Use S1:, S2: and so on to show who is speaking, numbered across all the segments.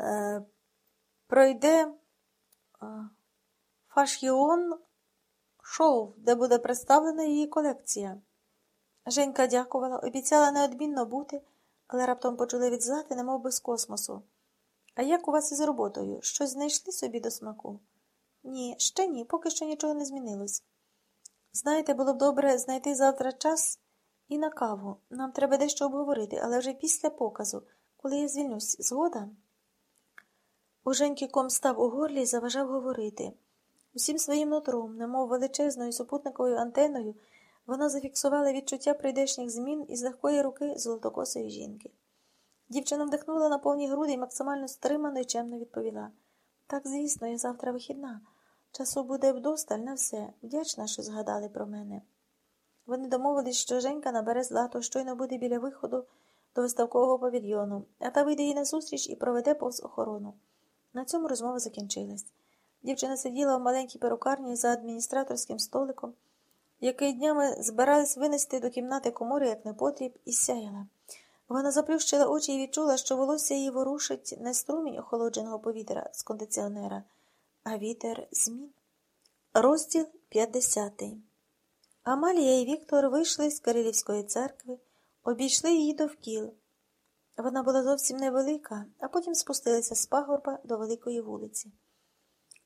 S1: е, пройде е, фашіон шоу, де буде представлена її колекція. Женька дякувала, обіцяла неодмінно бути, але раптом почули відзлати, немов би з космосу. А як у вас із роботою? Щось знайшли собі до смаку? Ні, ще ні, поки що нічого не змінилось. Знаєте, було б добре знайти завтра час і на каву. Нам треба дещо обговорити, але вже після показу, коли я звільнюсь, згода? У Женьки ком став у горлі і заважав говорити. Усім своїм нутром, немов величезною супутниковою антеною, вона зафіксувала відчуття прийдешніх змін із легкої руки золотокосої жінки. Дівчина вдихнула на повні груди і максимально стримано і чемно відповіла так, звісно, я завтра вихідна. Часу буде вдосталь на все. Вдячна, що згадали про мене. Вони домовились, що Женька набере злато, щойно буде біля виходу до виставкового павільйону, а та вийде їй назустріч і проведе повз охорону. На цьому розмова закінчилась. Дівчина сиділа в маленькій перукарні за адміністраторським столиком, який днями збирались винести до кімнати комори, як непотріб, і сяяла. Вона заплющила очі і відчула, що волосся її ворушить не струмінь охолодженого повітря з кондиціонера, а вітер змін. Розділ 50 Амалія і Віктор вийшли з Кирилівської церкви, обійшли її довкіл. Вона була зовсім невелика, а потім спустилися з пагорба до великої вулиці.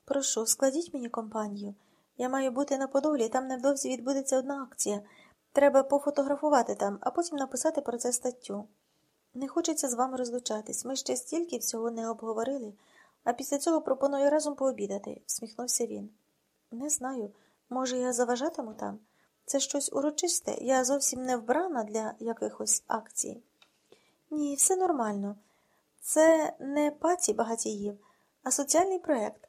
S1: Прошу, складіть мені компанію. Я маю бути на Подолі, там невдовзі відбудеться одна акція. Треба пофотографувати там, а потім написати про це статтю. Не хочеться з вами розлучатись. Ми ще стільки всього не обговорили, а після цього пропоную разом пообідати, всміхнувся він. Не знаю. Може, я заважатиму там? Це щось урочисте, я зовсім не вбрана для якихось акцій. Ні, все нормально. Це не паці багатіїв, а соціальний проєкт.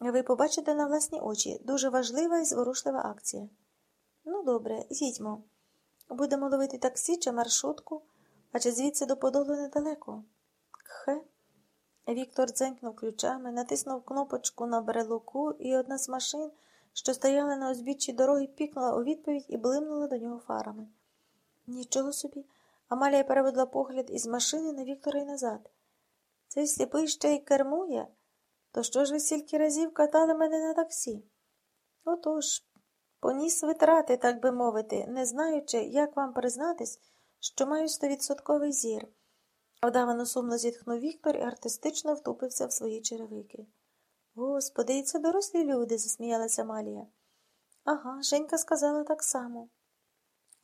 S1: Ви побачите на власні очі дуже важлива і зворушлива акція. Ну, добре, їдьмо. Будемо ловити таксі чи маршрутку, адже звідси до Подолу недалеко. Кхе. Віктор дзенькнув ключами, натиснув кнопочку на брелоку, і одна з машин, що стояла на узбіччі дороги, пікнула у відповідь і блимнула до нього фарами. Нічого собі. Амалія переводила погляд із машини на Віктора і назад. Цей сліпий ще й кермує. То що ж ви стільки разів катали мене на таксі? Отож, поніс витрати, так би мовити, не знаючи, як вам признатись, що маю стовідсотковий зір. Вдавано сумно зітхнув Віктор і артистично втупився в свої черевики. Господи, і це дорослі люди, засміялася Малія. Ага, Женька сказала так само.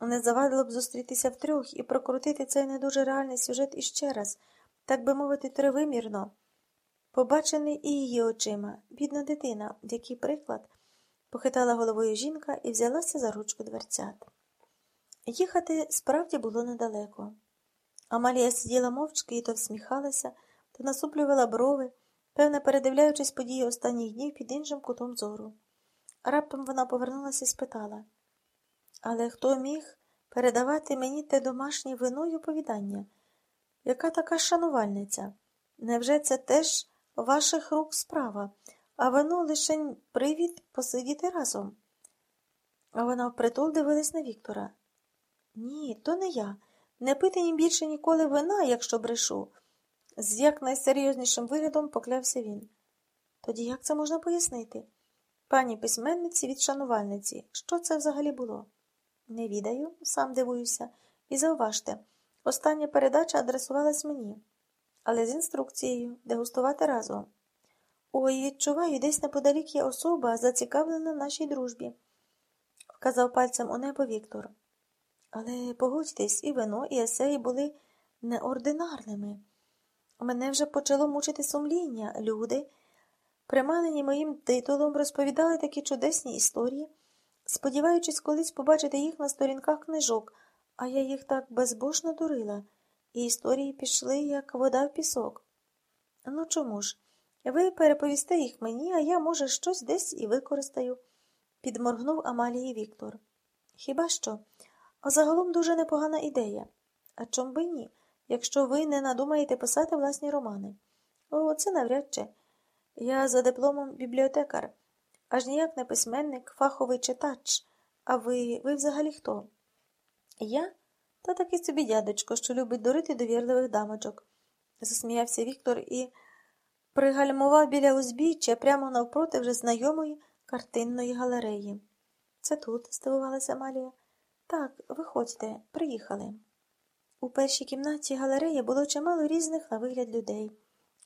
S1: Не завадило б зустрітися втрьох і прокрутити цей не дуже реальний сюжет іще раз, так би мовити, тривимірно. Побачений і її очима, бідна дитина, в який приклад, похитала головою жінка і взялася за ручку дверцят. Їхати справді було недалеко. Амалія сиділа мовчки і то всміхалася, то насуплювала брови, певне, передивляючись події останніх днів під іншим кутом зору. Раптом вона повернулася і спитала Але хто міг передавати мені те домашнє вино й оповідання? Яка така шанувальниця? Невже це теж ваших рук справа, а вино лише привід посидіти разом? А вона впритул дивилась на Віктора. Ні, то не я. Не пити ні більше ніколи вина, якщо брешу. З якнайсерйознішим виглядом поклявся він. Тоді як це можна пояснити? Пані письменниці від шанувальниці, що це взагалі було? Не відаю, сам дивуюся. І зауважте, остання передача адресувалась мені, але з інструкцією дегустувати разом. Ой, відчуваю, десь неподалік є особа, зацікавлена нашій дружбі, вказав пальцем у небо Віктор. Але погодьтесь, і вино, і есеї були неординарними. Мене вже почало мучити сумління. Люди, приманені моїм титулом, розповідали такі чудесні історії, сподіваючись колись побачити їх на сторінках книжок, а я їх так безбожно дурила, і історії пішли, як вода в пісок. Ну чому ж? Ви переповісте їх мені, а я, може, щось десь і використаю, підморгнув Амалії Віктор. Хіба що? А загалом дуже непогана ідея. А чом би ні, якщо ви не надумаєте писати власні романи? О, це навряд чи. Я за дипломом бібліотекар, аж ніяк не письменник, фаховий читач. А ви ви взагалі хто? Я? Та такий собі дядечко, що любить дурити довірливих дамочок, засміявся Віктор і пригальмував біля узбіччя прямо навпроти вже знайомої картинної галереї. Це тут, здивувалася Амалія. Так, виходьте, приїхали. У першій кімнаті галереї було чимало різних на вигляд людей.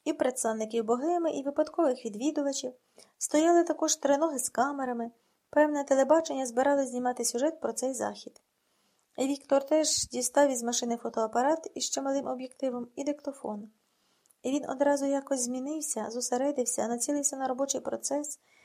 S1: І представників богеми, і випадкових відвідувачів. Стояли також триноги з камерами. Певне телебачення збирали знімати сюжет про цей захід. Віктор теж дістав із машини фотоапарат із чималим об'єктивом і диктофон. І він одразу якось змінився, зосередився, націлився на робочий процес